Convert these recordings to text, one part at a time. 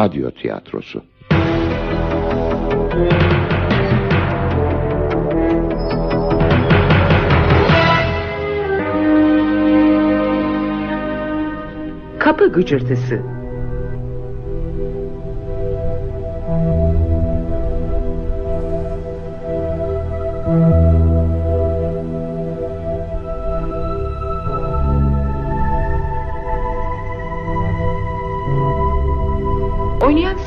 Radyo Tiyatrosu. Kapı gıcırtısı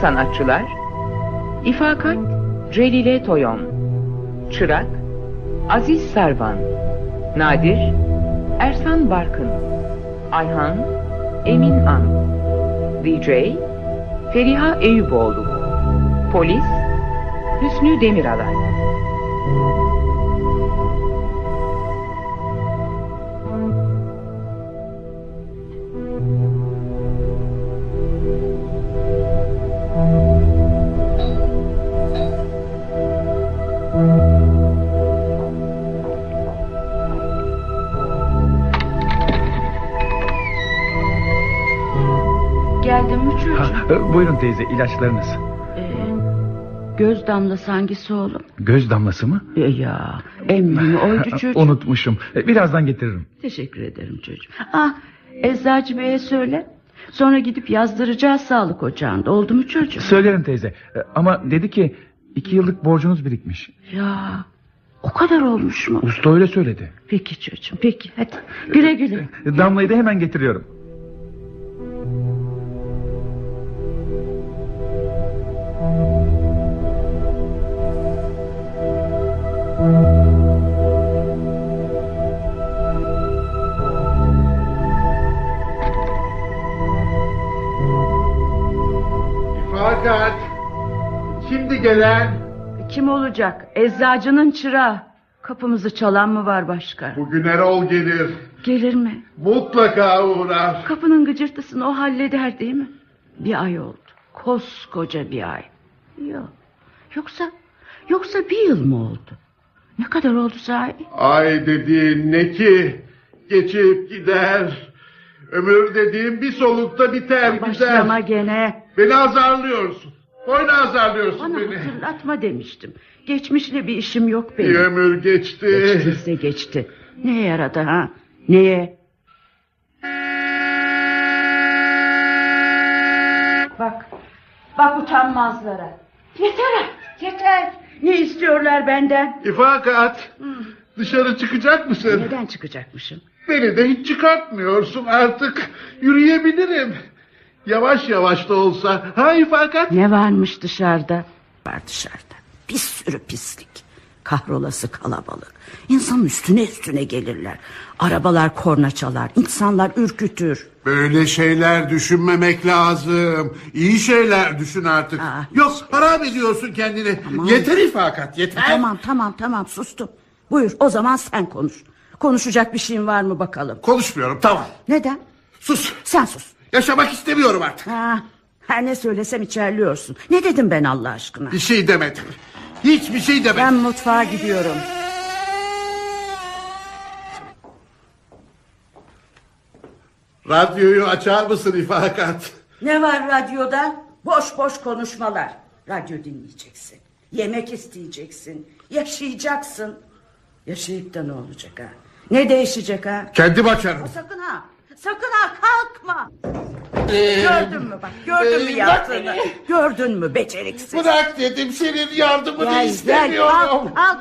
sanatçılar İfakat Celile Toyon Çırak Aziz Servan Nadir Ersan Barkın Ayhan Emin An DJ Feriha Eyüboğlu Polis Hüsnü Demiralay buyurun teyze ilaçlarınız. Ee, göz damlası hangisi oğlum? Göz damlası mı? Ee, ya emrimi oydu çocuğum. Unutmuşum. E, Birazdan getiririm. Teşekkür ederim çocuğum. Ah eczacı beye söyle. Sonra gidip yazdıracağız sağlık ocağında. Oldu mu çocuğum? Söylerim teyze. E, Ama dedi ki iki yıllık borcunuz birikmiş. Ya o kadar olmuş mu? Usta öyle söyledi. Peki çocuğum peki hadi güle güle. E, Damlayı da hemen getiriyorum. Fakat şimdi gelen Kim olacak? Eczacının çırağı. Kapımızı çalan mı var başka? bugün Erol gelir. Gelir mi? Mutlaka uğrar. Kapının gıcırtısını o halleder değil mi? Bir ay oldu. Koskoca bir ay. Yok. Yoksa yoksa bir yıl mı oldu? Ne kadar oldu sahi? Ay dediğin ne ki? Geçip gider. Ömür dediğin bir solukta biter Başlama gider. gene. Beni azarlıyorsun. Boynu azarlıyorsun Bana beni. hatırlatma demiştim. Geçmişle bir işim yok Bir benim. ömür geçti. Geçtiyse geçti. Neye yaradı ha? Neye? Bak. Bak utanmazlara. Yeter artık, yeter. Ne istiyorlar benden? İfakat dışarı çıkacak mısın? Neden çıkacakmışım? Beni de hiç çıkartmıyorsun artık. Yürüyebilirim. Yavaş yavaş da olsa. Ha İfakat? Ne varmış dışarıda? Var dışarıda. Bir sürü pislik. Kahrolası kalabalık. İnsanın üstüne üstüne gelirler. Arabalar korna çalar. insanlar ürkütür. Böyle şeyler düşünmemek lazım. İyi şeyler düşün artık. Ah, Yok harap ediyorsun kendini. Yeter ifakat yeter. Tamam tamam tamam sustum. Buyur o zaman sen konuş. Konuşacak bir şeyin var mı bakalım. Konuşmuyorum tamam. Neden? Sus. Sen sus. Yaşamak istemiyorum artık. Ha, her ne söylesem içerliyorsun. Ne dedim ben Allah aşkına? Bir şey demedim. Hiçbir şey demedim. Ben mutfağa gidiyorum. Radyoyu açar mısın ifakat? Ne var radyoda? Boş boş konuşmalar. Radyo dinleyeceksin. Yemek isteyeceksin. Yaşayacaksın. Yaşayıp da ne olacak ha? Ne değişecek ha? Kendim açarım. Sakın ha. Sakın ha kalkma. Gördün mü bak gördün mü Ee, yaptığını? beni. Gördün mü beceriksiz? Bırak dedim senin yardımını Gel gel istemiyorum. kalk kalk.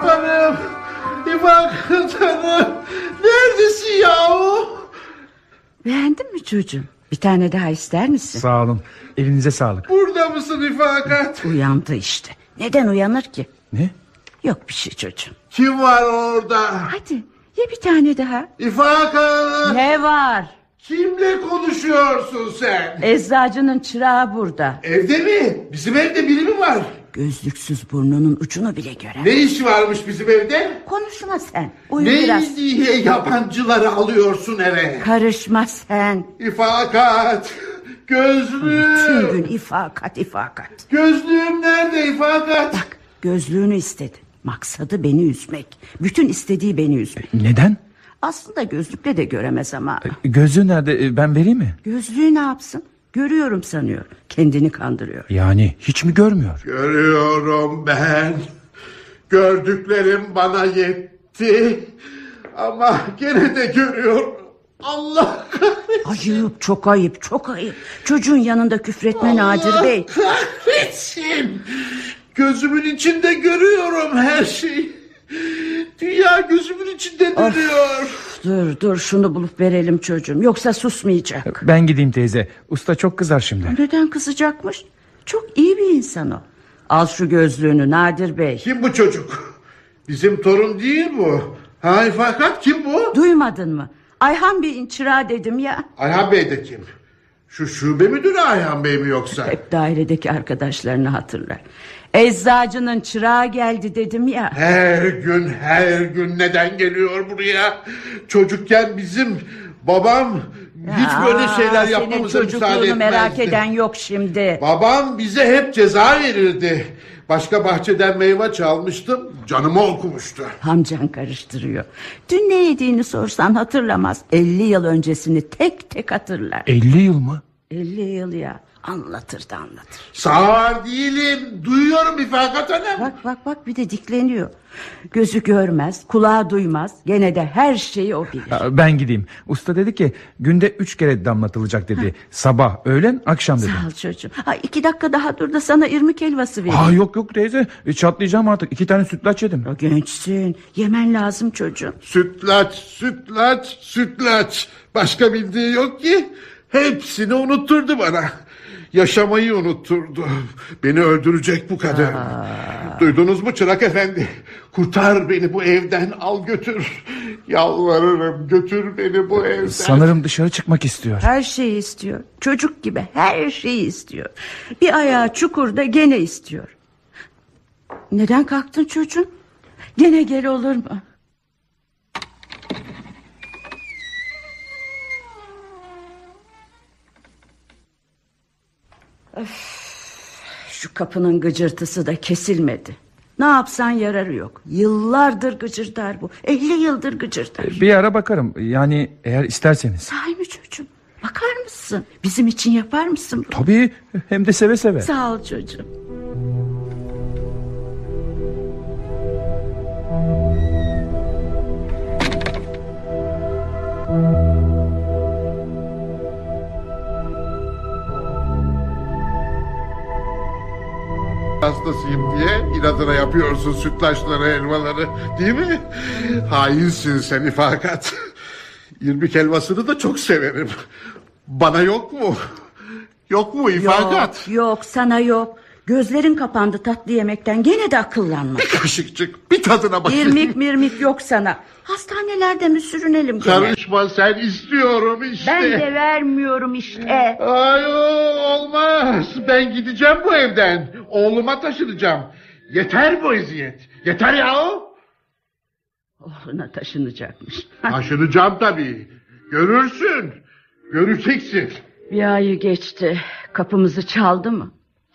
Hanım. İfakat hanım. Neredesin yahu? Beğendin mi çocuğum? Bir tane daha ister misin? Sağ olun. Elinize sağlık. Burada mısın ifakat? Uyandı işte. Neden uyanır ki? Ne? Yok bir şey çocuğum. Kim var orada? Hadi ye bir tane daha. İfakat. Ne var? Kimle konuşuyorsun sen? Eczacının çırağı burada. Evde mi? Bizim evde biri mi var? Gözlüksüz burnunun ucunu bile gören. Ne iş varmış bizim evde? Konuşma sen. Uyu Ne biraz. diye yabancıları alıyorsun eve? Karışma sen. İfakat. Tüm Gözlüğüm. gün ifakat ifakat. Gözlüğüm nerede ifakat? Bak gözlüğünü istedim. Maksadı beni üzmek. Bütün istediği beni üzmek. Neden? Aslında gözlükle de göremez ama. Gözlüğü nerede E, ben vereyim mi? Gözlüğü ne yapsın? Görüyorum sanıyor. Kendini kandırıyor. Yani hiç mi görmüyor? Görüyorum ben. Gördüklerim bana yetti. Ama gene de görüyorum. Allah Ayıp çok ayıp çok ayıp. Çocuğun yanında küfretme Nadir Bey. kahretsin. Gözümün içinde görüyorum her şeyi. Dünya gözümün içinde dönüyor. Dur dur şunu bulup verelim çocuğum. Yoksa susmayacak. Ben gideyim teyze. Usta çok kızar şimdi. Neden kızacakmış? Çok iyi bir insan o. Al şu gözlüğünü Nadir Bey. Kim bu çocuk? Bizim torun değil bu. Hay fakat kim bu? Duymadın mı? Ayhan Bey'in çırağı dedim ya. Ayhan Bey de kim? Şu şube müdürü Ayhan Bey mi yoksa? Hep dairedeki arkadaşlarını hatırlar. Eczacının çırağı geldi dedim ya. Her gün her gün neden geliyor buraya? Çocukken bizim babam hiç böyle şeyler yapmamıza müsaade çocukluğunu etmezdi. merak eden yok şimdi. Babam bize hep ceza verirdi. Başka bahçeden meyve çalmıştım. Canımı okumuştu. Amcan karıştırıyor. Dün ne yediğini sorsan hatırlamaz. 50 yıl öncesini tek tek hatırlar. 50 yıl mı? 50 yıl ya. Anlatır da anlatır. Sağır değilim. Duyuyorum İfakat Hanım. Bak bak bak bir de dikleniyor. Gözü görmez, kulağı duymaz. Gene de her şeyi o bilir. Ben gideyim. Usta dedi ki günde üç kere damlatılacak dedi. Sabah, öğlen, akşam dedi. Sağ ol çocuğum. Ha, iki dakika daha dur da sana irmik helvası vereyim. Aa yok yok teyze. E, çatlayacağım artık. İki tane sütlaç yedim. Ya Gençsin. Yemen lazım çocuğum. Sütlaç, sütlaç, sütlaç. Başka bildiği yok ki. Hepsini unutturdu bana. Yaşamayı unutturdu. Beni öldürecek bu kadar. Duydunuz mu Çırak Efendi? Kurtar beni bu evden al götür. Yalvarırım götür beni bu evden. Sanırım dışarı çıkmak istiyor. Her şeyi istiyor. Çocuk gibi her şeyi istiyor. Bir ayağı çukurda gene istiyor. Neden kalktın çocuğum? Gene gel olur mu? Öf, şu kapının gıcırtısı da kesilmedi. Ne yapsan yararı yok. Yıllardır gıcırdar bu. 50 yıldır gıcırdar. Bir ara bakarım. Yani eğer isterseniz. Sahi mi çocuğum? Bakar mısın? Bizim için yapar mısın? bunu? Tabii hem de seve seve. Sağ ol çocuğum. Hastasıyım diye inadına yapıyorsun sütlaçları, elmaları değil mi? Hainsin sen ifakat. İrmik helvasını da çok severim. Bana yok mu? Yok mu ifakat? Yok, yok sana yok. Gözlerin kapandı tatlı yemekten gene de akıllanma. Bir kaşıkçık bir tadına bakayım. İrmik mirmik yok sana. Hastanelerde mi sürünelim gene? Karışma sen istiyorum işte. Ben de vermiyorum işte. Ay olmaz. Ben gideceğim bu evden. Oğluma taşınacağım. Yeter bu eziyet. Yeter yahu. Oğluna taşınacakmış. Taşınacağım tabii. Görürsün. Göreceksin. Bir ayı geçti. Kapımızı çaldı mı?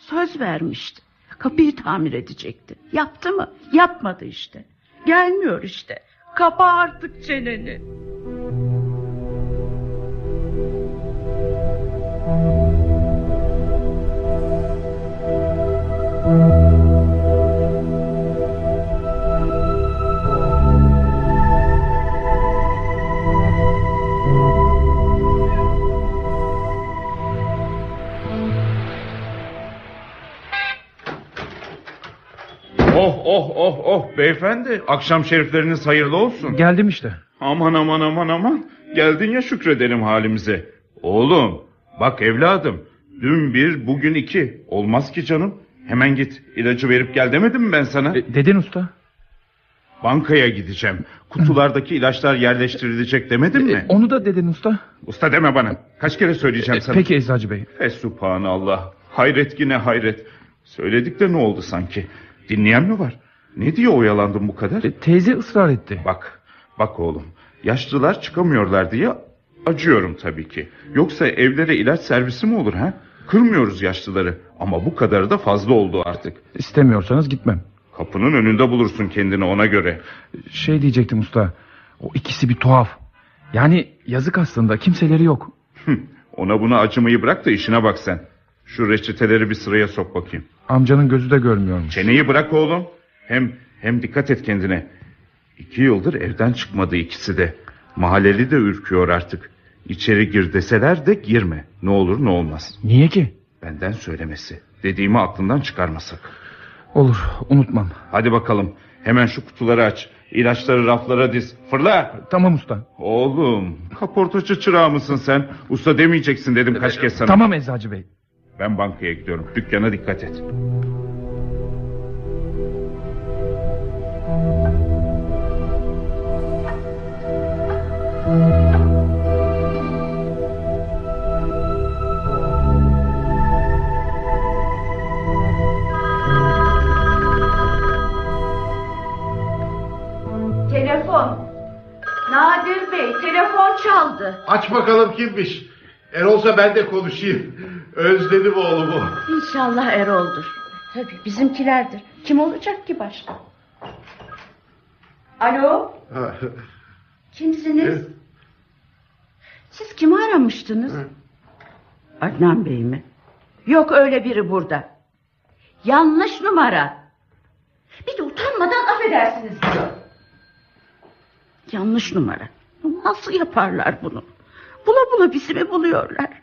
Söz vermişti. Kapıyı tamir edecekti. Yaptı mı? Yapmadı işte. Gelmiyor işte. Kapa artık çeneni. Oh oh oh oh beyefendi akşam şerifleriniz hayırlı olsun. Geldim işte. Aman aman aman aman geldin ya şükredelim halimize. Oğlum bak evladım dün bir bugün iki olmaz ki canım. Hemen git ilacı verip gel demedim mi ben sana? E, dedin usta. Bankaya gideceğim. Kutulardaki ilaçlar yerleştirilecek demedim mi? Onu da dedin usta. Usta deme bana. Kaç kere söyleyeceğim E, sana. peki eczacı bey. Fesubhanallah. Hayret yine hayret. Söyledik de ne oldu sanki? Dinleyen mi var? Ne diye oyalandın bu kadar? E, teyze ısrar etti. Bak, bak oğlum. Yaşlılar çıkamıyorlar diye acıyorum tabii ki. Yoksa evlere ilaç servisi mi olur ha? Kırmıyoruz yaşlıları. Ama bu kadarı da fazla oldu artık. İstemiyorsanız gitmem. Kapının önünde bulursun kendini ona göre. Şey diyecektim usta. O ikisi bir tuhaf. Yani yazık aslında kimseleri yok. Ona buna acımayı bırak da işine bak sen. Şu reçeteleri bir sıraya sok bakayım. Amcanın gözü de görmüyormuş. Çeneyi bırak oğlum. Hem hem dikkat et kendine. İki yıldır evden çıkmadı ikisi de. Mahalleli de ürküyor artık. İçeri gir deseler de girme. Ne olur ne olmaz. Niye ki? Benden söylemesi. Dediğimi aklından çıkarmasak. Olur unutmam. Hadi bakalım. Hemen şu kutuları aç. İlaçları raflara diz. Fırla. Tamam usta. Oğlum kaportacı çırağı mısın sen? Usta demeyeceksin dedim kaç kez sana. Tamam eczacı bey. Ben bankaya gidiyorum. Dükkana dikkat et. Telefon. Nadir Bey telefon çaldı. Aç bakalım kimmiş. Erol'sa ben de konuşayım. Özledim oğlumu. İnşallah Erol'dur. Tabii bizimkilerdir. Kim olacak ki başka? Alo kimsiniz? Siz kimi aramıştınız? Adnan Bey mi? Yok öyle biri burada. Yanlış numara. Bir de utanmadan affedersiniz diyor. Yanlış numara. Nasıl yaparlar bunu? Bula bula bizi mi buluyorlar?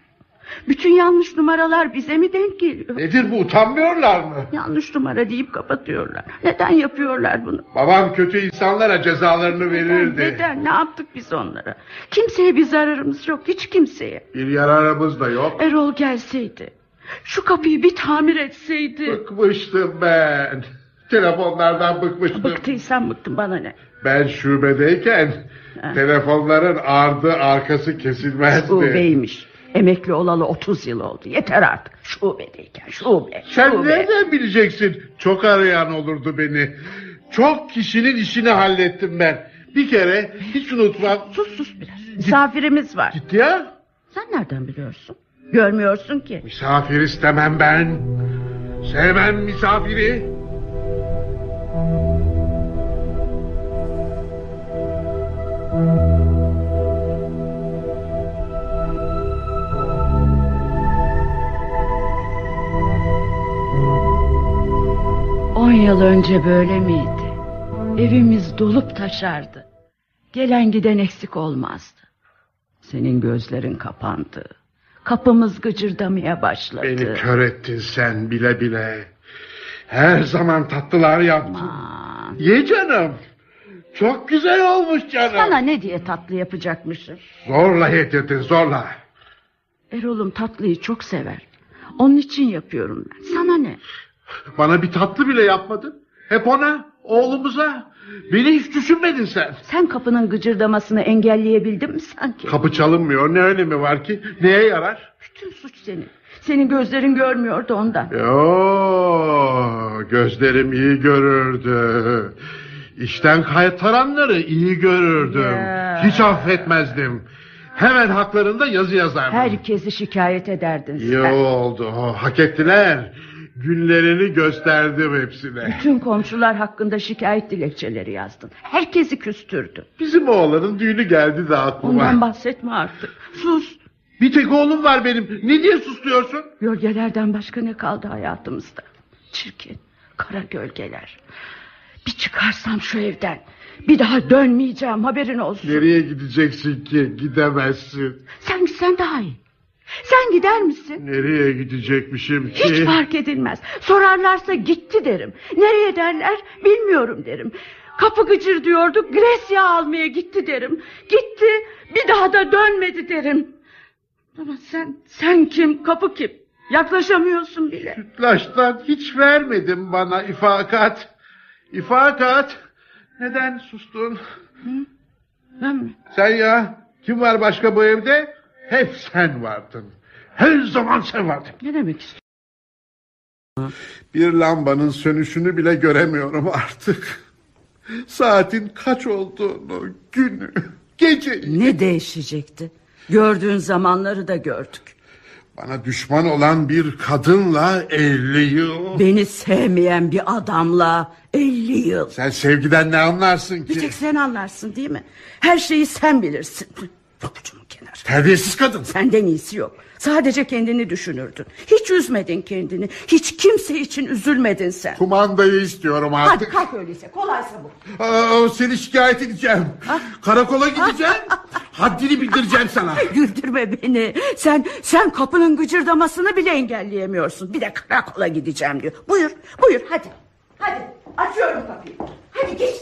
Bütün yanlış numaralar bize mi denk geliyor? Nedir bu utanmıyorlar mı? Yanlış numara deyip kapatıyorlar. Neden yapıyorlar bunu? Babam kötü insanlara cezalarını verirdi. Neden? Ne yaptık biz onlara? Kimseye bir zararımız yok. Hiç kimseye. Bir yararımız da yok. Erol gelseydi. Şu kapıyı bir tamir etseydi. Bıkmıştım ben. Telefonlardan bıkmıştım. Bıktıysan bıktım bana ne? Ben şubedeyken telefonların ardı arkası kesilmezdi. Şubeymiş. Emekli olalı 30 yıl oldu. Yeter artık. Şubedeyken şube. Sen şube. nereden bileceksin? Çok arayan olurdu beni. Çok kişinin işini hallettim ben. Bir kere hiç unutmam. Sus sus biraz. Misafirimiz var. Gitti ya. Sen nereden biliyorsun? Görmüyorsun ki. Misafir istemem ben. Sevmem misafiri. Yıl önce böyle miydi? Evimiz dolup taşardı. Gelen giden eksik olmazdı. Senin gözlerin kapandı. Kapımız gıcırdamaya başladı. Beni kör ettin sen bile bile. Her zaman tatlılar yaptın. Aman, Ye canım. Çok güzel olmuş canım. Sana ne diye tatlı yapacakmışım? Zorla yedirdin zorla. Erol'um tatlıyı çok sever. Onun için yapıyorum ben. Sana ne? Bana bir tatlı bile yapmadın. Hep ona, oğlumuza. Beni hiç düşünmedin sen. Sen kapının gıcırdamasını engelleyebildin mi sanki? Kapı çalınmıyor. Ne önemi var ki? Neye yarar? Bütün suç senin. Senin gözlerin görmüyordu ondan. Yo, gözlerim iyi görürdü. İşten kaytaranları iyi görürdüm. Ya. Hiç affetmezdim. Hemen haklarında yazı yazardım. Herkesi şikayet ederdin sen. İyi oldu. Hak ettiler. Günlerini gösterdim hepsine. Bütün komşular hakkında şikayet dilekçeleri yazdın. Herkesi küstürdün. Bizim oğlanın düğünü geldi de aklıma. Ondan bahsetme artık. Sus. Bir tek oğlum var benim. Ne diye susluyorsun? Gölgelerden başka ne kaldı hayatımızda? Çirkin, kara gölgeler. Bir çıkarsam şu evden. Bir daha dönmeyeceğim haberin olsun. Nereye gideceksin ki? Gidemezsin. Sen gitsen daha iyi. Sen gider misin? Nereye gidecekmişim ki? Hiç fark edilmez. Sorarlarsa gitti derim. Nereye derler bilmiyorum derim. Kapı gıcır diyorduk Gresya almaya gitti derim. Gitti bir daha da dönmedi derim. Ama sen, sen kim kapı kim? Yaklaşamıyorsun bile. Sütlaçtan hiç vermedin bana ifakat. İfakat. Neden sustun? Ben mi? Sen ya. Kim var başka bu evde? Hep sen vardın. Her zaman sen vardın. Ne demek istiyorsun? Bir lambanın sönüşünü bile göremiyorum artık. Saatin kaç olduğunu, günü, geceyi. Ne değişecekti? Gördüğün zamanları da gördük. Bana düşman olan bir kadınla 50 yıl. Beni sevmeyen bir adamla 50 yıl. Sen sevgiden ne anlarsın Bir ki? tek sen anlarsın değil mi? Her şeyi sen bilirsin. Pabucumun kenarı. Terbiyesiz kadın. Senden iyisi yok. Sadece kendini düşünürdün. Hiç üzmedin kendini. Hiç kimse için üzülmedin sen. Kumandayı istiyorum Hadi artık. kalk öyleyse kolaysa bu. Aa, seni şikayet edeceğim. Karakola gideceğim. Haddini bildireceğim sana. Güldürme beni. Sen sen kapının gıcırdamasını bile engelleyemiyorsun. Bir de karakola gideceğim diyor. Buyur buyur hadi. Hadi açıyorum kapıyı. Hadi geç.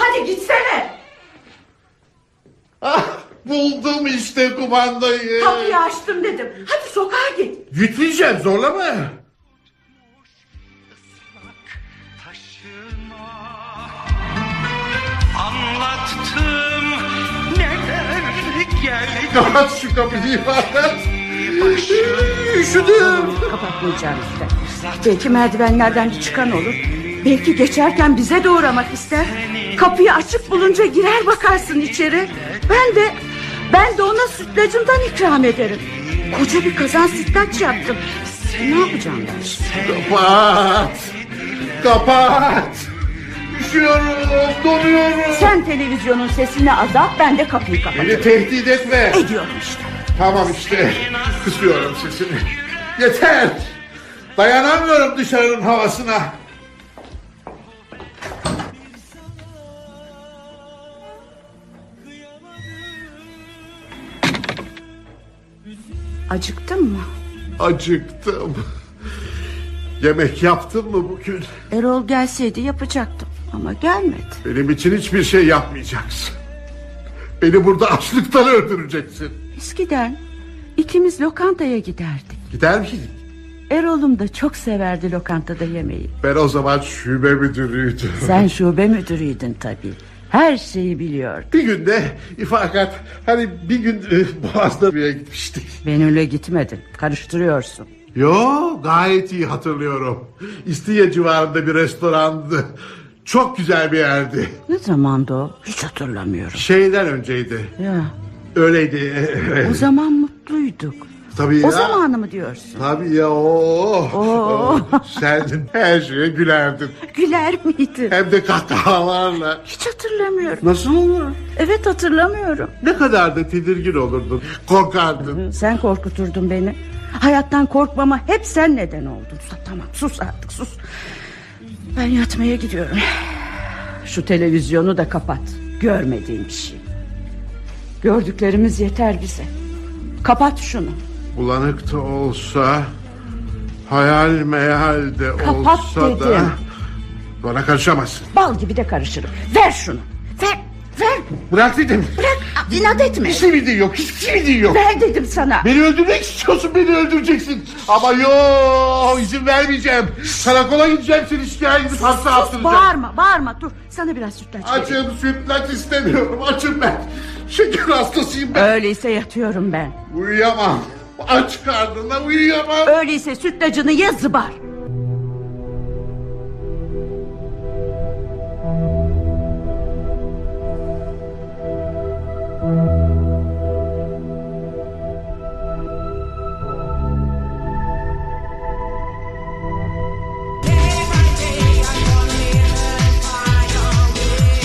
Hadi gitsene. Ah, buldum işte kumandayı. Kapıyı açtım dedim. Hadi sokağa git. Gitmeyeceğim zorlama. Anlattım neler geldi Kapat şu kapıyı. Üşüdüm. Kapatmayacağım işte. Belki merdivenlerden bir çıkan olur. Belki geçerken bize de uğramak ister. Kapıyı açık bulunca girer bakarsın içeri. Ben de ben de ona sütlacımdan ikram ederim. Koca bir kazan sütlaç yaptım. Ne yapacağım ben şimdi? Kapat. Kapat. Üşüyorum, donuyorum. Sen televizyonun sesini azalt ben de kapıyı kapatırım. Beni tehdit etme. Ediyorum işte. Tamam işte. Kısıyorum sesini. Yeter. Dayanamıyorum dışarının havasına. Acıktın mı? Acıktım. Yemek yaptın mı bugün? Erol gelseydi yapacaktım ama gelmedi. Benim için hiçbir şey yapmayacaksın. Beni burada açlıktan öldüreceksin. Eskiden ikimiz lokantaya giderdik. Gider miydik? Erol'um da çok severdi lokantada yemeği. Ben o zaman şube müdürüydüm. Sen şube müdürüydün tabii. Her şeyi biliyordun. Bir günde ifakat hani bir gün e, Boğaz'da bir yere gitmiştik. Benimle gitmedin. Karıştırıyorsun. Yo gayet iyi hatırlıyorum. İstiye civarında bir restorandı. Çok güzel bir yerdi. Ne zamandı o? Hiç hatırlamıyorum. Şeyden önceydi. Ya, Öyleydi. e, evet. o zaman mutluyduk. Tabii O ya. zamanı mı diyorsun? Tabii ya. Oo. Oo. Sen her şeye gülerdin. Güler miydin? Hem de kahkahalarla. Hiç hatırlamıyorum. Nasıl olur? Evet hatırlamıyorum. Ne kadar da tedirgin olurdun. Korkardın. Sen korkuturdun beni. Hayattan korkmama hep sen neden oldun. Tamam sus artık sus. Ben yatmaya gidiyorum. Şu televizyonu da kapat. Görmediğim bir şey. Gördüklerimiz yeter bize. Kapat şunu. Bulanık da olsa... Hayal meyal de Kapat olsa da... dedim. Bana karışamazsın. Bal gibi de karışırım. Ver şunu. Ver. Ver. Bırak dedim. Bırak. İnat etme. Hiçbir bildiğin yok. Hiçbir bildiğin yok. Ver dedim sana. Beni öldürmek istiyorsun beni öldüreceksin. Ama yok izin vermeyeceğim. Karakola gideceğim seni şikayet edip hapse Sus, attıracağım. bağırma bağırma dur. Sana biraz sütlaç vereyim. Açım sütlaç istemiyorum açım ben. Şeker hastasıyım ben. Öyleyse yatıyorum ben. Uyuyamam. Aç karnına uyuyamam. Öyleyse sütlacını ye zıbar.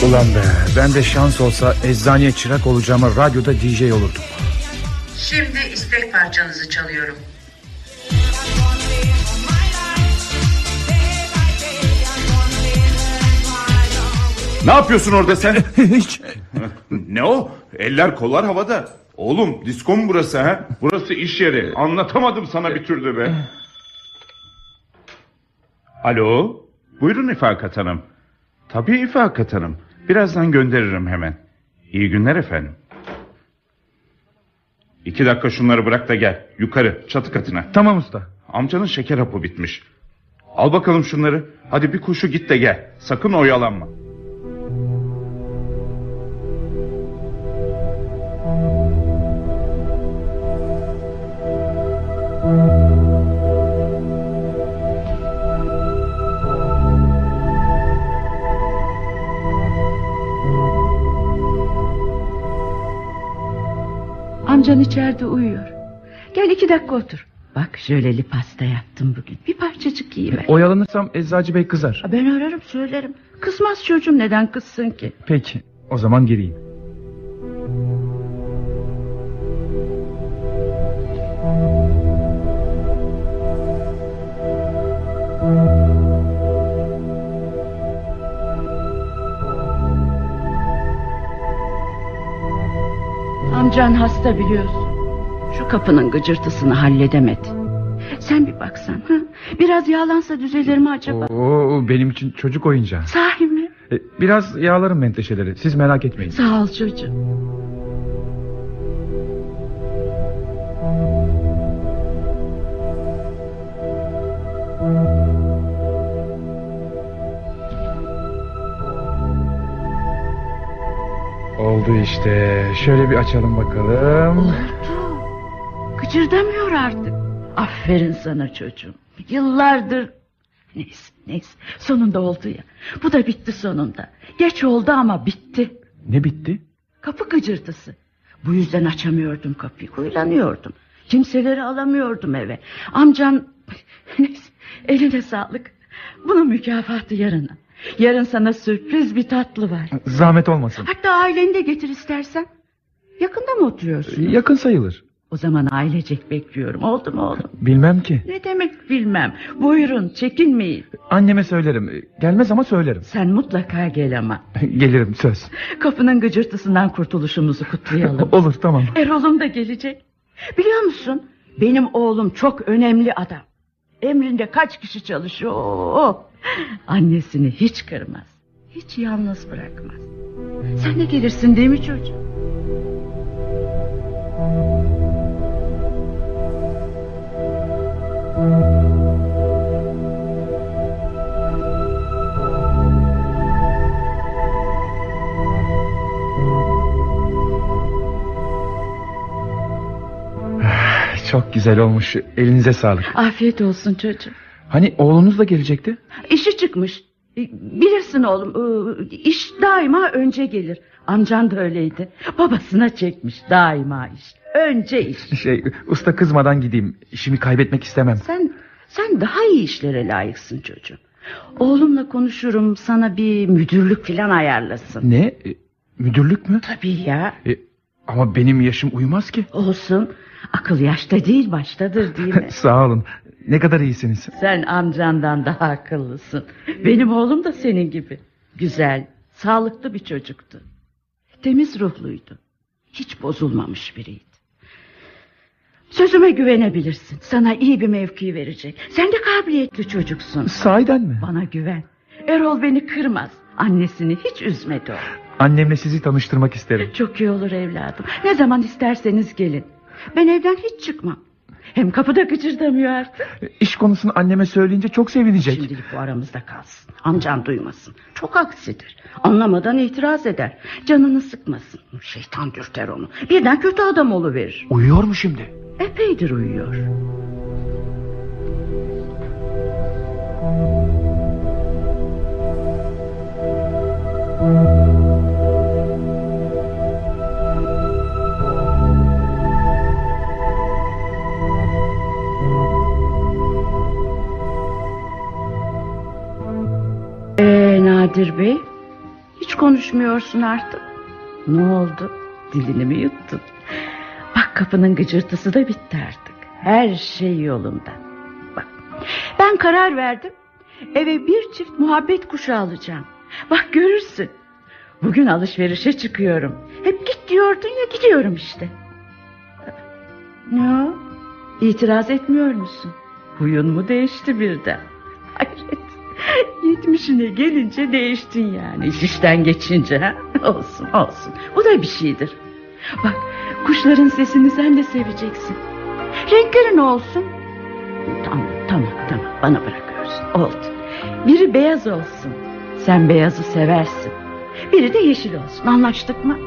Ulan be ben de şans olsa eczaneye çırak olacağıma radyoda DJ olurdum. Şimdi istek parçanızı çalıyorum. Ne yapıyorsun orada sen? Hiç. ne o? Eller kollar havada. Oğlum disko mu burası ha? Burası iş yeri. Anlatamadım sana bir türlü be. Alo. Buyurun İfakat Hanım. Tabii İfakat Hanım. Birazdan gönderirim hemen. İyi günler efendim. İki dakika şunları bırak da gel. Yukarı çatı katına. Tamam usta. Amcanın şeker hapı bitmiş. Al bakalım şunları. Hadi bir kuşu git de gel. Sakın oyalanma. Amcan içeride uyuyor. Gel iki dakika otur. Bak jöleli pasta yaptım bugün. Bir parçacık yiyiver. Oyalanırsam eczacı bey kızar. Ben ararım söylerim. Kızmaz çocuğum neden kızsın ki? Peki o zaman gireyim. Amcan hasta biliyorsun. Şu kapının gıcırtısını halledemedi. Sen bir baksan. Ha? Biraz yağlansa düzelir mi acaba? Oo, benim için çocuk oyuncağı. Sahi mi? E, Biraz yağlarım menteşeleri siz merak etmeyin. Sağ ol çocuğum. Oldu işte şöyle bir açalım bakalım. Oldu. Gıcırdamıyor artık. Aferin sana çocuğum. Yıllardır... Neyse neyse sonunda oldu ya. Bu da bitti sonunda. Geç oldu ama bitti. Ne bitti? Kapı gıcırtısı. Bu yüzden açamıyordum kapıyı. Huylanıyordum. Kimseleri alamıyordum eve. Amcan... Neyse eline sağlık. Bunun mükafatı yarına. Yarın sana sürpriz bir tatlı var. Zahmet olmasın. Hatta aileni de getir istersen. Yakında mı oturuyorsun? Yakın sayılır. O zaman ailecek bekliyorum. Oldu mu oğlum? Bilmem ki. Ne demek bilmem. Buyurun çekinmeyin. Anneme söylerim. Gelmez ama söylerim. Sen mutlaka gel ama. Gelirim söz. Kapının gıcırtısından kurtuluşumuzu kutlayalım. Olur tamam. Erol'um da gelecek. Biliyor musun? Benim oğlum çok önemli adam. Emrinde kaç kişi çalışıyor. Oo. Annesini hiç kırmaz. Hiç yalnız bırakmaz. Sen de gelirsin değil mi çocuğum? Çok güzel olmuş. Elinize sağlık. Afiyet olsun çocuğum. Hani oğlunuz da gelecekti? İşi çıkmış. E, Bilirsin oğlum e, iş daima önce gelir. Amcan da öyleydi. Babasına çekmiş daima iş. Önce iş. Şey usta kızmadan gideyim. İşimi kaybetmek istemem. Sen sen daha iyi işlere layıksın çocuğum. Oğlumla konuşurum sana bir müdürlük falan ayarlasın. Ne? E, Müdürlük mü? Tabii ya. E, ama benim yaşım uymaz ki. Olsun. Akıl yaşta değil baştadır değil mi? Sağ olun. Ne kadar iyisiniz. Sen amcandan daha akıllısın. Benim oğlum da senin gibi. Güzel, sağlıklı bir çocuktu. Temiz ruhluydu. Hiç bozulmamış biriydi. Sözüme güvenebilirsin. Sana iyi bir mevki verecek. Sen de kabiliyetli çocuksun. Sahiden mi? Bana güven. Erol beni kırmaz. Annesini hiç üzmedi o. Annemle sizi tanıştırmak isterim. Çok iyi olur evladım. Ne zaman isterseniz gelin. Ben evden hiç çıkmam. Hem kapıda gıcırdamıyor artık. İş konusunu anneme söyleyince çok sevinecek. Şimdilik bu aramızda kalsın. Amcan duymasın. Çok aksidir. Anlamadan itiraz eder. Canını sıkmasın. Şeytan dürter onu. Birden kötü adam oluverir. Uyuyor mu şimdi? Epeydir uyuyor. Ee, Nadir Bey, hiç konuşmuyorsun artık. Ne oldu? Dilini mi yuttun? Bak kapının gıcırtısı da bitti artık. Her şey yolunda. Bak, ben karar verdim. Eve bir çift muhabbet kuşu alacağım. Bak görürsün. Bugün alışverişe çıkıyorum. Hep git diyordun ya gidiyorum işte. Ne o? İtiraz etmiyor musun? Huyun mu değişti birden? Hayret. Yetmişine gelince değiştin yani. İş işten geçince. Ha? Olsun olsun. Bu da bir şeydir. Bak kuşların sesini sen de seveceksin. Renkleri ne olsun? Tamam tamam tamam bana bırakıyorsun. Oldu. Biri beyaz olsun. Sen beyazı seversin. Biri de yeşil olsun. Anlaştık mı?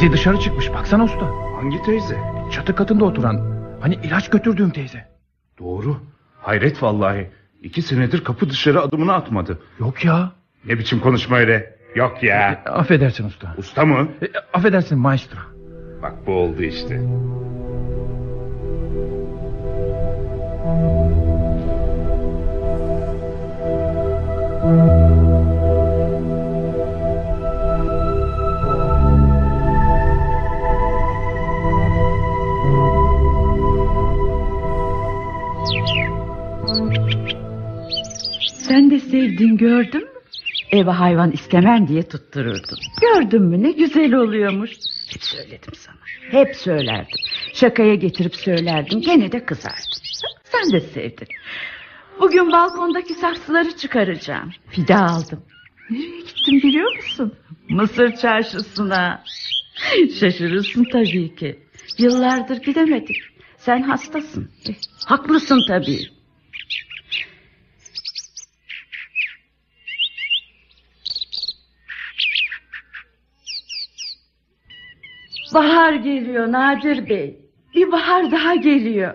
Teyze dışarı çıkmış baksana usta. Hangi teyze? Çatı katında oturan. Hani ilaç götürdüğüm teyze. Doğru. Hayret vallahi. İki senedir kapı dışarı adımını atmadı. Yok ya. Ne biçim konuşma öyle? Yok ya. Affedersin usta. Usta mı? E, affedersin maestro. Bak bu oldu işte. Sen de sevdin gördün mü? Eve hayvan istemem diye tuttururdun. Gördün mü ne güzel oluyormuş. Hep söyledim sana. Hep söylerdim. Şakaya getirip söylerdim. Gene de kızardın. Sen de sevdin. Bugün balkondaki saksıları çıkaracağım. Fide aldım. Nereye gittim biliyor musun? Mısır çarşısına. Şaşırırsın tabii ki. Yıllardır gidemedik. Sen hastasın. Eh, haklısın tabii. Bahar geliyor Nadir Bey. Bir bahar daha geliyor.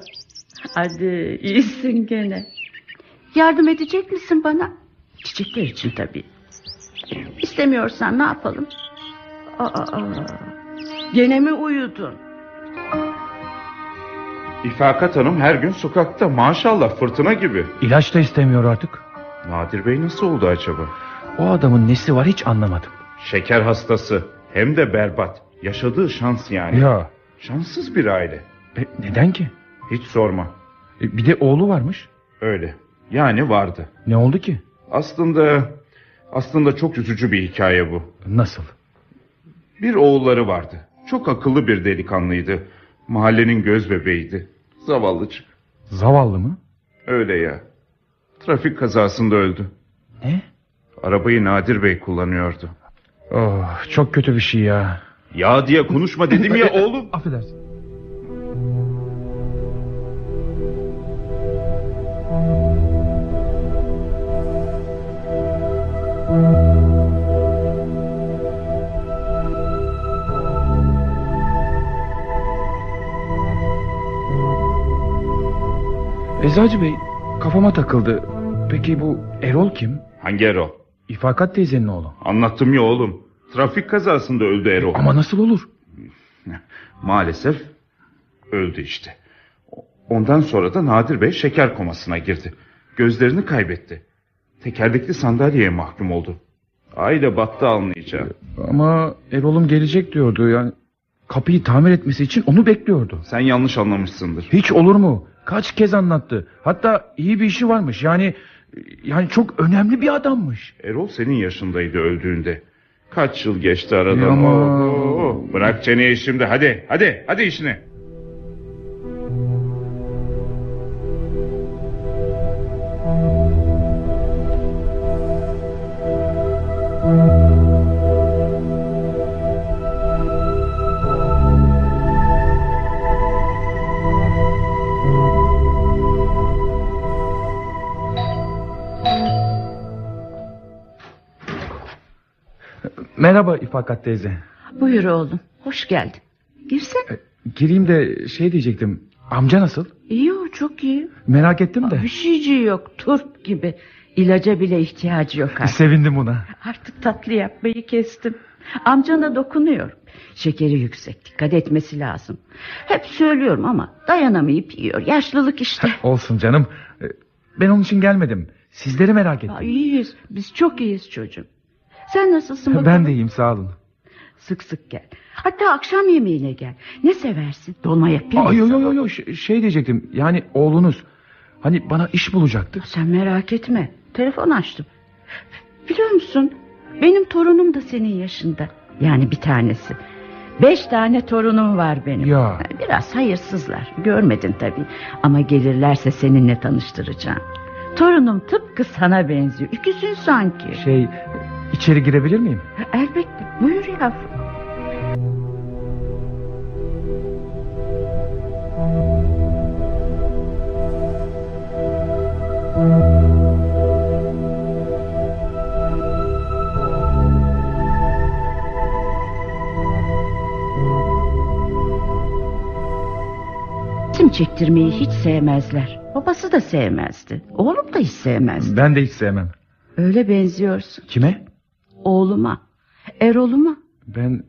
Hadi iyisin gene. Yardım edecek misin bana? Çiçekler için tabii. İstemiyorsan ne yapalım? Aa, aa, gene mi uyudun? İfakat Hanım her gün sokakta maşallah fırtına gibi. İlaç da istemiyor artık. Nadir Bey nasıl oldu acaba? O adamın nesi var hiç anlamadım. Şeker hastası. Hem de berbat. Yaşadığı şans yani. Ya Şanssız bir aile. e, neden ki? Hiç sorma. E, bir de oğlu varmış. Öyle. Yani vardı. Ne oldu ki? Aslında aslında çok üzücü bir hikaye bu. Nasıl? Bir oğulları vardı. Çok akıllı bir delikanlıydı. Mahallenin göz bebeğiydi. Zavallıcık. Zavallı mı? Öyle ya. Trafik kazasında öldü. Ne? Arabayı Nadir Bey kullanıyordu. Oh, çok kötü bir şey ya. Ya diye konuşma dedim ya oğlum. Affedersin. Eczacı Bey kafama takıldı. Peki bu Erol kim? Hangi Erol? İfakat teyzenin oğlu. Anlattım ya oğlum. Trafik kazasında öldü Erol. Ama nasıl olur? Maalesef öldü işte. Ondan sonra da Nadir Bey şeker komasına girdi. Gözlerini kaybetti. Tekerlekli sandalyeye mahkum oldu. Aile battı anlayacağım. Ama Erol'um gelecek diyordu yani. Kapıyı tamir etmesi için onu bekliyordu. Sen yanlış anlamışsındır. Hiç olur mu? Kaç kez anlattı. Hatta iyi bir işi varmış. Yani yani çok önemli bir adammış. Erol senin yaşındaydı öldüğünde. Kaç yıl geçti aradan. Ama- Oo, bırak çeneyi şimdi hadi hadi hadi işine. Merhaba İfakat teyze. Buyur oğlum. Hoş geldin. Girsene. E, Gireyim de şey diyecektim. Amca nasıl? İyi o çok iyi. Merak ettim de. Şeyci yok. Turp gibi. İlaca bile ihtiyacı yok artık. Sevindim buna. Artık tatlı yapmayı kestim. Amcana dokunuyorum. Şekeri yüksek. Dikkat etmesi lazım. Hep söylüyorum ama dayanamayıp yiyor. Yaşlılık işte. Olsun canım. E, Ben onun için gelmedim. Sizleri merak Ya, ettim. iyiyiz. Biz çok iyiyiz çocuğum. Sen nasılsın bakalım? Ben de iyiyim sağ olun. Sık sık gel. Hatta akşam yemeğine gel. Ne seversin? Dolma yapayım. Mı yo, yo, sana? yo, yo, ş- şey diyecektim. Yani oğlunuz. Hani bana iş bulacaktı. Sen merak etme. Telefon açtım. Biliyor musun? Benim torunum da senin yaşında. Yani bir tanesi. Beş tane torunum var benim. Ya. Biraz hayırsızlar. Görmedin tabii. Ama gelirlerse seninle tanıştıracağım. Torunum tıpkı sana benziyor. İkisini sanki. Şey İçeri girebilir miyim? Elbette buyur yavrum. Resim çektirmeyi hiç sevmezler. Babası da sevmezdi. Oğlum da hiç sevmezdi. Ben de hiç sevmem. Öyle benziyorsun. Kime? Oğluma. Erol'uma. Ben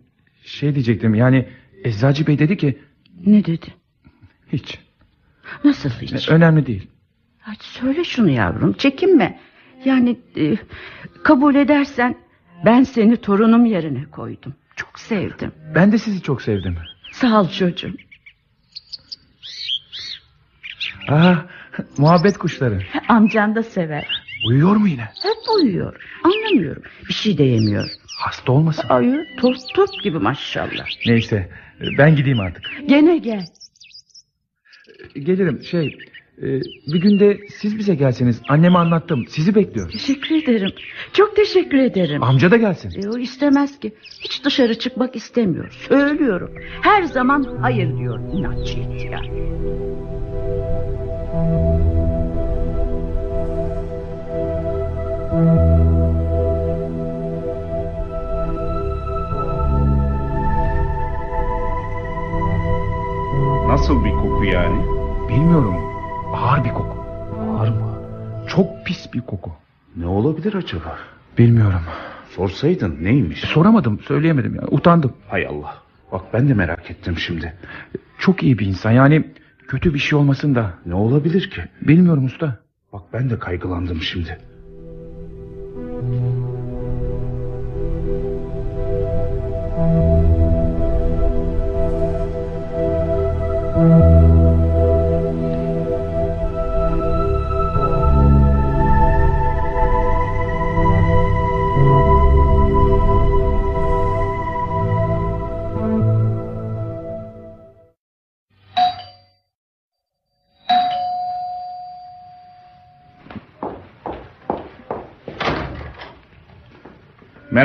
şey diyecektim yani Eczacı Bey dedi ki Ne dedi? hiç. Nasıl hiç? Önemli değil. Hadi söyle şunu yavrum çekinme. Yani e, kabul edersen ben seni torunum yerine koydum. Çok sevdim. Ben de sizi çok sevdim. Sağ ol çocuğum. Aa, muhabbet kuşları. Amcan da sever. Uyuyor mu yine? Hep uyuyor. Anlamıyorum. Bir şey de yemiyor. Hasta olmasın. Ayı top top gibi maşallah. Neyse ben gideyim artık. Gene gel. Gelirim şey e, bir günde siz bize gelseniz anneme anlattım sizi bekliyor. Teşekkür ederim. Çok teşekkür ederim. Amca da gelsin. E, o istemez ki. Hiç dışarı çıkmak istemiyor. Söylüyorum. Her zaman hayır diyor inatçı ihtiyar. Nasıl bir koku yani? Bilmiyorum ağır bir koku. Ağır mı? Çok pis bir koku. Ne olabilir acaba? Bilmiyorum. Sorsaydın neymiş? Soramadım söyleyemedim yani utandım. Hay Allah. Bak ben de merak ettim şimdi. Çok iyi bir insan yani kötü bir şey olmasın da. Ne olabilir ki? Bilmiyorum usta. Bak ben de kaygılandım şimdi. thank you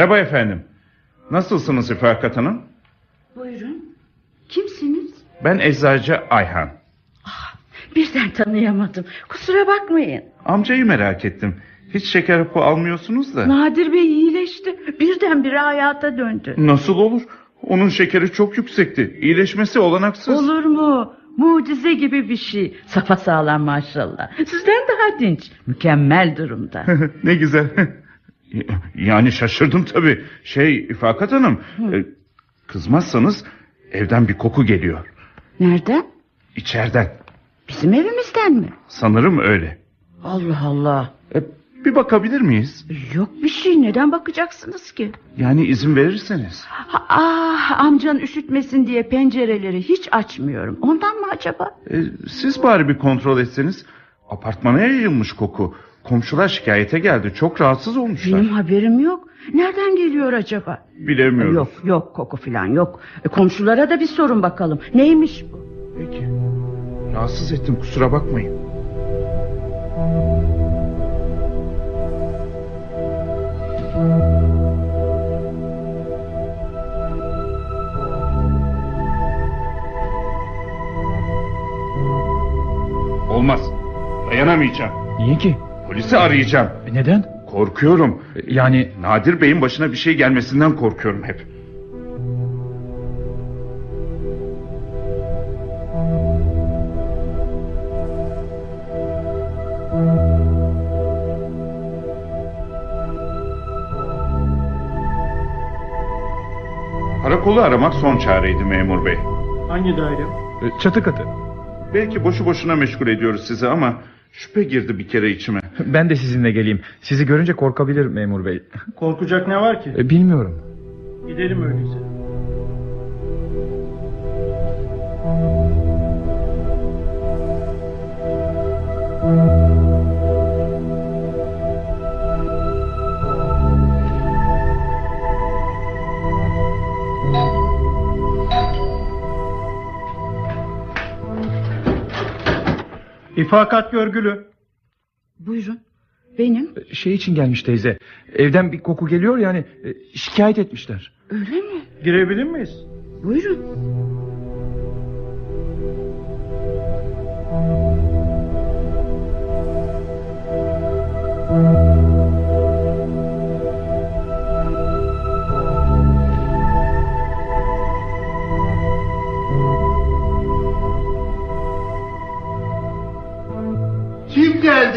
Merhaba efendim. Nasılsınız İfakat Hanım? Buyurun. Kimsiniz? Ben eczacı Ayhan. Birden tanıyamadım. Kusura bakmayın. Amcayı merak ettim. Hiç şeker hapı almıyorsunuz da. Nadir Bey iyileşti. Birdenbire hayata döndü. Nasıl olur? Onun şekeri çok yüksekti. İyileşmesi olanaksız. Olur mu? Mucize gibi bir şey. Safa sağlam maşallah. Sizden daha dinç. Mükemmel durumda. ne güzel. Yani şaşırdım tabii. Şey İfakat Hanım. e, Kızmazsanız evden bir koku geliyor. Nereden? İçeriden. Bizim evimizden mi? Sanırım öyle. Allah Allah. E, bir bakabilir miyiz? Yok bir şey. Neden bakacaksınız ki? Yani izin verirseniz. Ha, Ah amcan üşütmesin diye pencereleri hiç açmıyorum. Ondan mı acaba? E, siz bari bir kontrol etseniz. Apartmana yayılmış koku. Komşular şikayete geldi. Çok rahatsız olmuşlar. Benim haberim yok. Nereden geliyor acaba? Bilemiyorum. Yok yok koku falan yok. E, komşulara da bir sorun bakalım. Neymiş bu? Peki. Rahatsız ettim kusura bakmayın. Olmaz. Dayanamayacağım. Niye ki? Polisi arayacağım. E, neden? Korkuyorum. E, Yani Nadir Bey'in başına bir şey gelmesinden korkuyorum hep. Karakolu aramak son çareydi memur bey. Hangi daire? e, çatı katı. Belki boşu boşuna meşgul ediyoruz sizi ama şüphe girdi bir kere içime. Ben de sizinle geleyim. Sizi görünce korkabilir memur bey. Korkacak ne var ki? E, Bilmiyorum. Gidelim öyleyse. İfakat görgülü. Buyurun. Benim. E, Şey için gelmiş teyze. Evden bir koku geliyor yani e, şikayet etmişler. Öyle mi? Girebilir miyiz? Buyurun.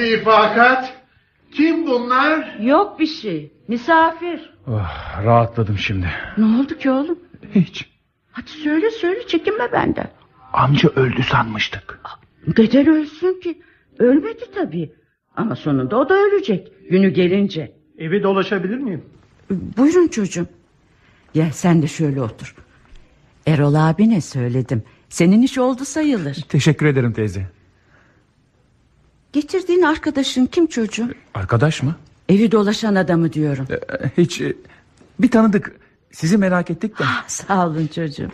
İfakat? Kim bunlar? Yok bir şey. Misafir. Oh, rahatladım şimdi. Ne oldu ki oğlum? Hiç. Hadi söyle söyle çekinme benden. Amca öldü sanmıştık. Neden ölsün ki? Ölmedi tabii. Ama sonunda o da ölecek. Günü gelince. Evi dolaşabilir miyim? Buyurun çocuğum. Gel sen de şöyle otur. Erol abine söyledim. Senin iş oldu sayılır. Teşekkür ederim teyze. Getirdiğin arkadaşın kim çocuğum? Arkadaş mı? Evi dolaşan adamı diyorum. Hiç e, bir tanıdık. Sizi merak ettik de. Ah, Sağ olun çocuğum.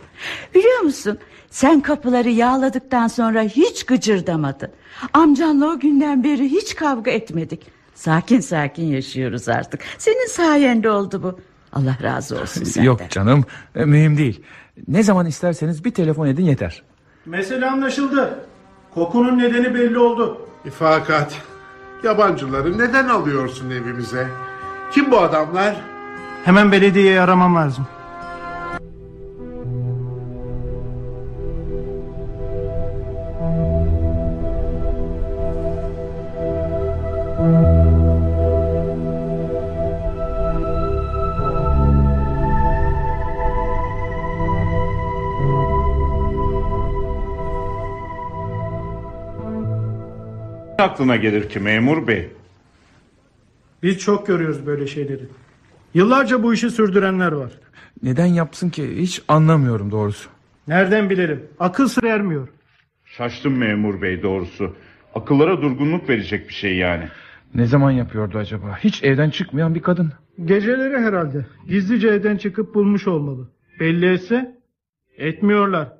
Biliyor musun? Sen kapıları yağladıktan sonra hiç gıcırdamadı. Amcanla o günden beri hiç kavga etmedik. Sakin sakin yaşıyoruz artık. Senin sayende oldu bu. Allah razı olsun senden. Yok canım e, mühim değil. Ne zaman isterseniz bir telefon edin yeter. Mesele anlaşıldı. Kokunun nedeni belli oldu. İfakat. Yabancıları neden alıyorsun evimize? Kim bu adamlar? Hemen belediyeyi aramam lazım. Aklına gelir ki memur bey. Biz çok görüyoruz böyle şeyleri. Yıllarca bu işi sürdürenler var. Neden yapsın ki hiç anlamıyorum doğrusu. Nereden bilelim? Akıl sır ermiyor. Şaştım memur bey doğrusu. Akıllara durgunluk verecek bir şey yani. Ne zaman yapıyordu acaba? Hiç evden çıkmayan bir kadın. Geceleri herhalde. Gizlice evden çıkıp bulmuş olmalı. Belli etse etmiyorlar.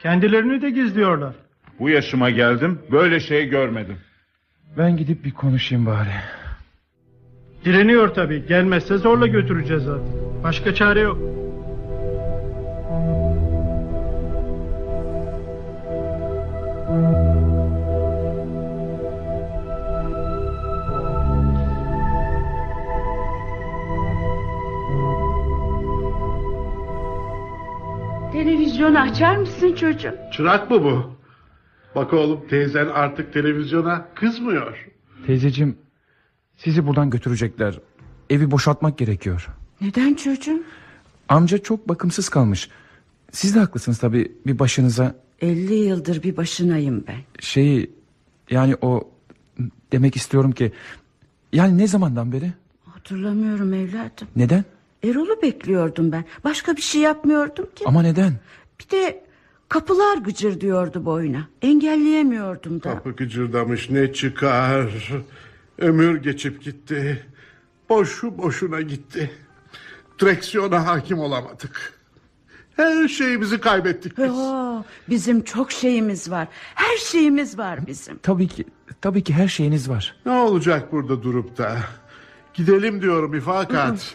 Kendilerini de gizliyorlar. Bu yaşıma geldim böyle şey görmedim. Ben gidip bir konuşayım bari. Direniyor tabii. Gelmezse zorla götüreceğiz zaten. Başka çare yok. Televizyonu açar mısın çocuğum? Çırak mı bu? Bak oğlum teyzen artık televizyona kızmıyor. Teyzeciğim sizi buradan götürecekler. Evi boşaltmak gerekiyor. Neden çocuğum? Amca çok bakımsız kalmış. Siz de haklısınız tabii bir başınıza 50 yıldır bir başınayım ben. şeyi yani o demek istiyorum ki yani ne zamandan beri? Hatırlamıyorum evladım. Neden? Erol'u bekliyordum ben. Başka bir şey yapmıyordum ki. Ama neden? Bir de kapılar gıcır diyordu boyuna. Engelleyemiyordum da. Kapı gıcırdamış ne çıkar. Ömür geçip gitti. Boşu boşuna gitti. Direksiyona hakim olamadık. Her şeyimizi kaybettik biz. Oo, bizim çok şeyimiz var. Her şeyimiz var bizim. Tabii ki tabii ki her şeyiniz var. Ne olacak burada durup da? Gidelim diyorum ifakat.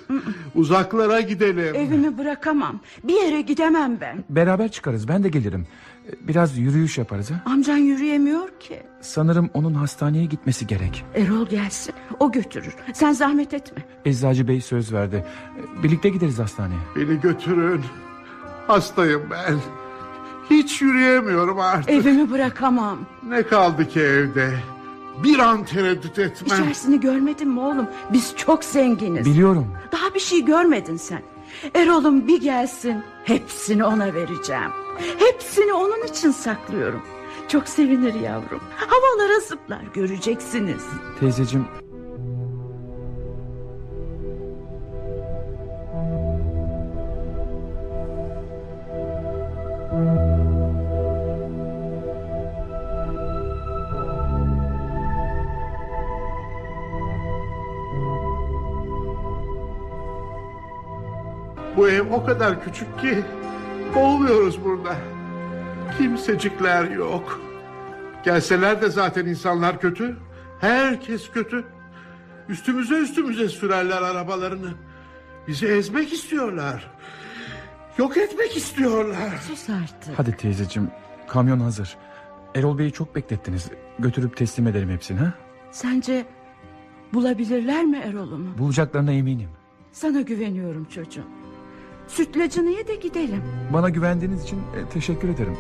Uzaklara gidelim. Evimi bırakamam. Bir yere gidemem ben. Beraber çıkarız ben de gelirim. Biraz yürüyüş yaparız ha. Amcan yürüyemiyor ki. Sanırım onun hastaneye gitmesi gerek. Erol gelsin. O götürür. Sen zahmet etme. Eczacı bey söz verdi. Birlikte gideriz hastaneye. Beni götürün. Hastayım ben. Hiç yürüyemiyorum artık. Evimi bırakamam. Ne kaldı ki evde? Bir an tereddüt etmem. İçerisini görmedin mi oğlum? Biz çok zenginiz. Biliyorum. Daha bir şey görmedin sen. Erol'um bir gelsin. Hepsini ona vereceğim. Hepsini onun için saklıyorum. Çok sevinir yavrum. Havalara zıplar göreceksiniz. Teyzeciğim Bu ev o kadar küçük ki boğuluyoruz burada. Kimsecikler yok. Gelseler de zaten insanlar kötü. Herkes kötü. Üstümüze üstümüze sürerler arabalarını. Bizi ezmek istiyorlar. Yok etmek istiyorlar. Sus artık. hadi teyzeciğim kamyon hazır. Erol Bey'i çok beklettiniz. Götürüp teslim edelim hepsini ha. Sence bulabilirler mi Erol'umu? Bulacaklarına eminim. Sana güveniyorum çocuğum. Sütlacını ye de gidelim. Bana güvendiğiniz için e, teşekkür ederim.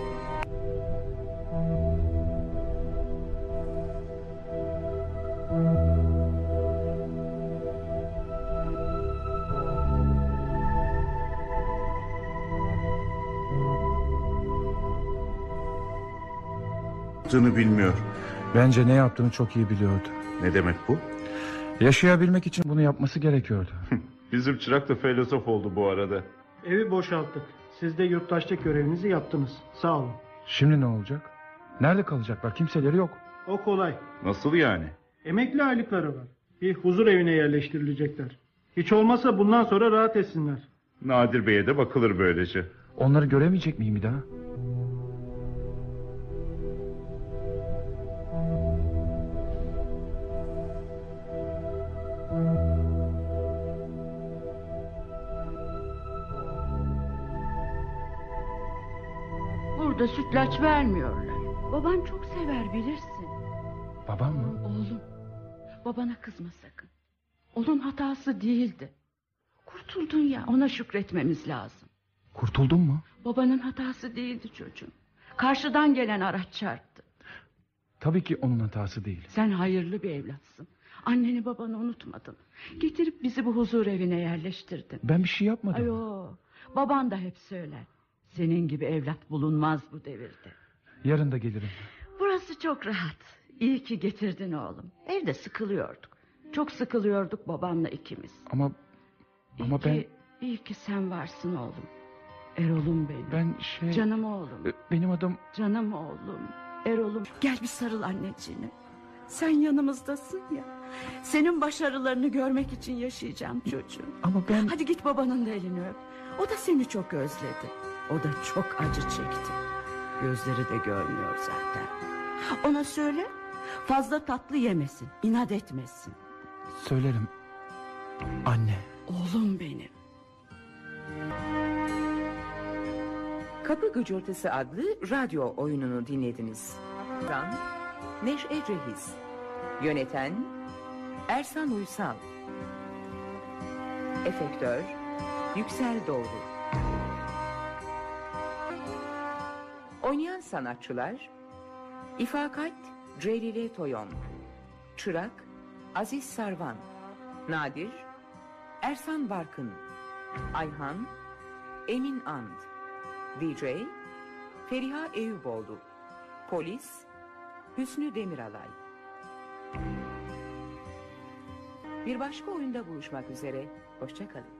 yaptığını bilmiyor. Bence ne yaptığını çok iyi biliyordu. Ne demek bu? Yaşayabilmek için bunu yapması gerekiyordu. Bizim çırak da filozof oldu bu arada. Evi boşalttık. Siz de yurttaşlık görevinizi yaptınız. Sağ olun. Şimdi ne olacak? Nerede kalacaklar? Kimseleri yok. O kolay. Nasıl yani? Emekli aylıkları var. Bir huzur evine yerleştirilecekler. Hiç olmazsa bundan sonra rahat etsinler. Nadir Bey'e de bakılır böylece. Onları göremeyecek miyim bir daha? Sütlaç vermiyorlar. Baban çok sever bilirsin. Babam mı? Oğlum babana kızma sakın. Onun hatası değildi. Kurtuldun ya ona şükretmemiz lazım. Kurtuldun mu? Babanın hatası değildi çocuğum. Karşıdan gelen araç çarptı. Tabii ki onun hatası değil. Sen hayırlı bir evlatsın. Anneni babanı unutmadın. Getirip bizi bu huzur evine yerleştirdin. Ben bir şey yapmadım. Ayo, baban da hep söyler. Senin gibi evlat bulunmaz bu devirde. Yarın da gelirim. Burası çok rahat. İyi ki getirdin oğlum. Evde sıkılıyorduk. Çok sıkılıyorduk babamla ikimiz. Ama İyi Ama ben- ki, iyi ki sen varsın oğlum. Erol'um benim. ben şey... Canım oğlum. E, Benim adım... Canım oğlum. Erol'um. Gel bir sarıl anneciğine. Sen yanımızdasın ya. Senin başarılarını görmek için yaşayacağım çocuğum. Ama ben... Hadi git babanın da elini öp. O da seni çok özledi. O da çok acı çekti. Gözleri de görmüyor zaten. Ona söyle fazla tatlı yemesin, inat etmesin. Söylerim. Anne. Oğlum benim. Kapı Gıcırtısı adlı radyo oyununu dinlediniz. Ran, Neşe Cehiz. Yöneten, Ersan Uysal. Efektör, Yüksel Doğru. Oynayan sanatçılar, İfakat, Celile Toyon. Çırak, Aziz Sarvan. Nadir, Ersan Barkın. Ayhan, Emin And. DJ Feriha Eyüboğlu Polis Hüsnü Demiralay Bir başka oyunda buluşmak üzere Hoşçakalın.